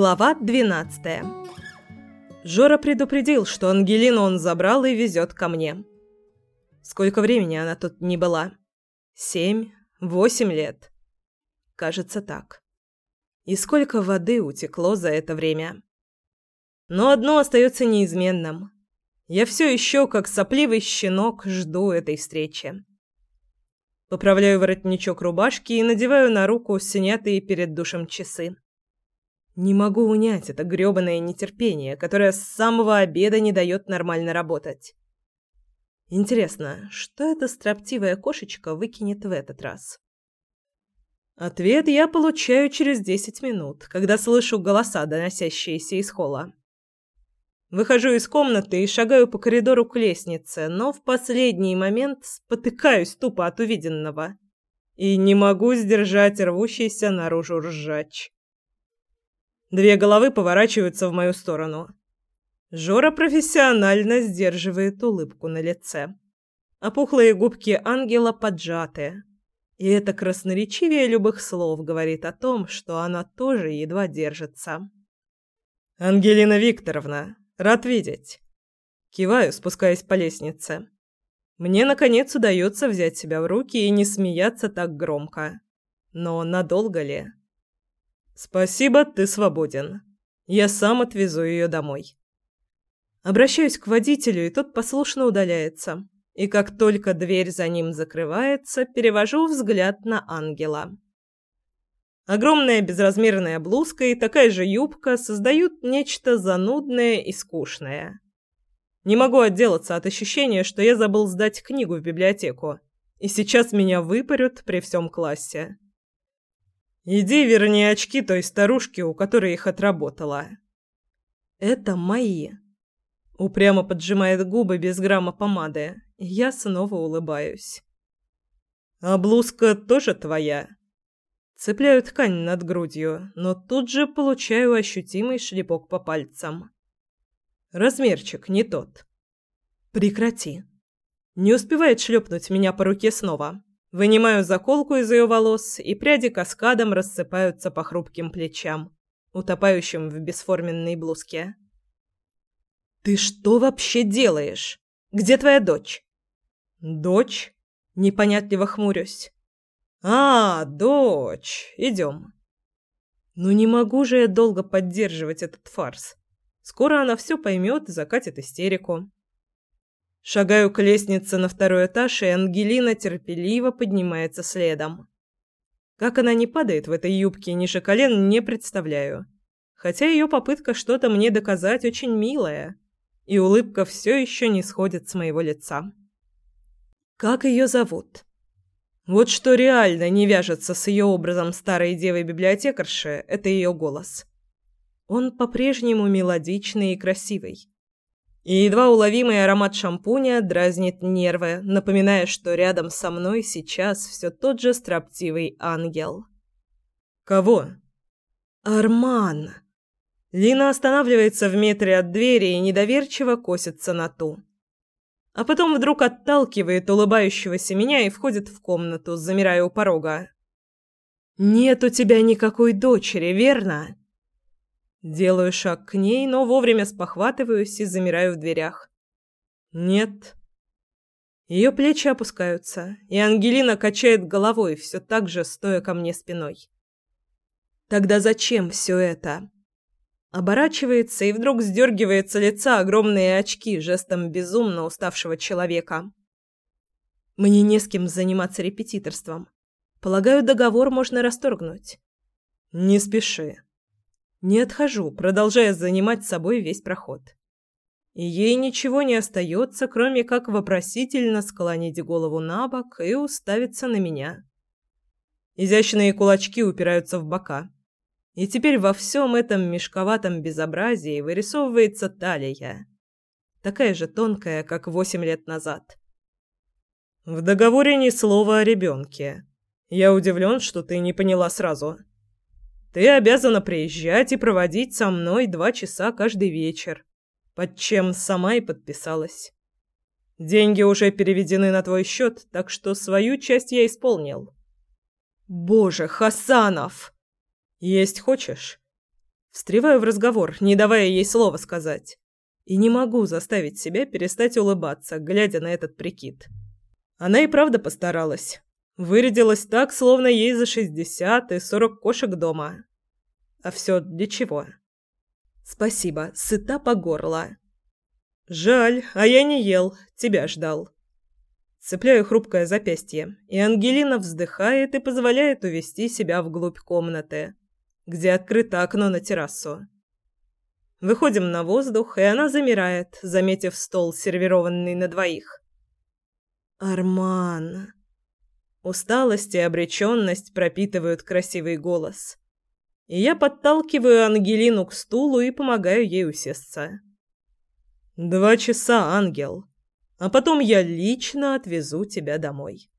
Глава 12. Жора предупредил, что Ангелину он забрал и везет ко мне. Сколько времени она тут не была? Семь? Восемь лет? Кажется, так. И сколько воды утекло за это время? Но одно остается неизменным. Я все еще, как сопливый щенок, жду этой встречи. Поправляю воротничок рубашки и надеваю на руку снятые перед душем часы. Не могу унять это грёбаное нетерпение, которое с самого обеда не дает нормально работать. Интересно, что эта строптивая кошечка выкинет в этот раз? Ответ я получаю через десять минут, когда слышу голоса, доносящиеся из холла. Выхожу из комнаты и шагаю по коридору к лестнице, но в последний момент спотыкаюсь тупо от увиденного и не могу сдержать рвущийся наружу ржач. Две головы поворачиваются в мою сторону. Жора профессионально сдерживает улыбку на лице. Опухлые губки ангела поджаты. И это красноречивее любых слов говорит о том, что она тоже едва держится. «Ангелина Викторовна, Рад видеть. Киваю, спускаясь по лестнице. Мне, наконец, удается взять себя в руки и не смеяться так громко. Но надолго ли? Спасибо, ты свободен. Я сам отвезу ее домой. Обращаюсь к водителю, и тот послушно удаляется. И как только дверь за ним закрывается, перевожу взгляд на ангела. Огромная безразмерная блузка и такая же юбка создают нечто занудное и скучное. Не могу отделаться от ощущения, что я забыл сдать книгу в библиотеку, и сейчас меня выпарют при всем классе. Иди верни очки той старушке, у которой их отработала. Это мои. Упрямо поджимает губы без грамма помады, я снова улыбаюсь. А блузка тоже твоя? Цепляю ткань над грудью, но тут же получаю ощутимый шлепок по пальцам. Размерчик не тот. Прекрати. Не успевает шлепнуть меня по руке снова. Вынимаю заколку из ее волос, и пряди каскадом рассыпаются по хрупким плечам, утопающим в бесформенной блузке. «Ты что вообще делаешь? Где твоя дочь?» «Дочь?» Непонятливо хмурюсь. «А, дочь, идем». «Ну не могу же я долго поддерживать этот фарс. Скоро она все поймет и закатит истерику». Шагаю к лестнице на второй этаж, и Ангелина терпеливо поднимается следом. Как она не падает в этой юбке ниже колен, не представляю. Хотя ее попытка что-то мне доказать очень милая, и улыбка все еще не сходит с моего лица. «Как ее зовут?» Вот что реально не вяжется с ее образом старой девы-библиотекарши, это ее голос. Он по-прежнему мелодичный и красивый. И едва уловимый аромат шампуня дразнит нервы, напоминая, что рядом со мной сейчас все тот же строптивый ангел. «Кого?» «Арман!» Лина останавливается в метре от двери и недоверчиво косится на ту а потом вдруг отталкивает улыбающегося меня и входит в комнату, замирая у порога. «Нет у тебя никакой дочери, верно?» Делаю шаг к ней, но вовремя спохватываюсь и замираю в дверях. «Нет». Ее плечи опускаются, и Ангелина качает головой, все так же стоя ко мне спиной. «Тогда зачем все это?» Оборачивается и вдруг сдергивает с лица огромные очки жестом безумно уставшего человека. Мне не с кем заниматься репетиторством. Полагаю, договор можно расторгнуть. Не спеши. Не отхожу, продолжая занимать собой весь проход. И ей ничего не остается, кроме как вопросительно склонить голову на бок и уставиться на меня. Изящные кулачки упираются в бока. И теперь во всем этом мешковатом безобразии вырисовывается талия, такая же тонкая, как восемь лет назад. В договоре ни слова о ребенке. Я удивлен, что ты не поняла сразу. Ты обязана приезжать и проводить со мной два часа каждый вечер, под чем сама и подписалась. Деньги уже переведены на твой счет, так что свою часть я исполнил. Боже, Хасанов! «Есть хочешь?» Встреваю в разговор, не давая ей слова сказать. И не могу заставить себя перестать улыбаться, глядя на этот прикид. Она и правда постаралась. Вырядилась так, словно ей за шестьдесят и сорок кошек дома. А все для чего? Спасибо, сыта по горло. Жаль, а я не ел, тебя ждал. Цепляю хрупкое запястье, и Ангелина вздыхает и позволяет увести себя вглубь комнаты, где открыто окно на террасу. Выходим на воздух, и она замирает, заметив стол, сервированный на двоих. «Арман!» Усталость и обреченность пропитывают красивый голос. И я подталкиваю Ангелину к стулу и помогаю ей усесться. «Два часа, ангел!» а потом я лично отвезу тебя домой.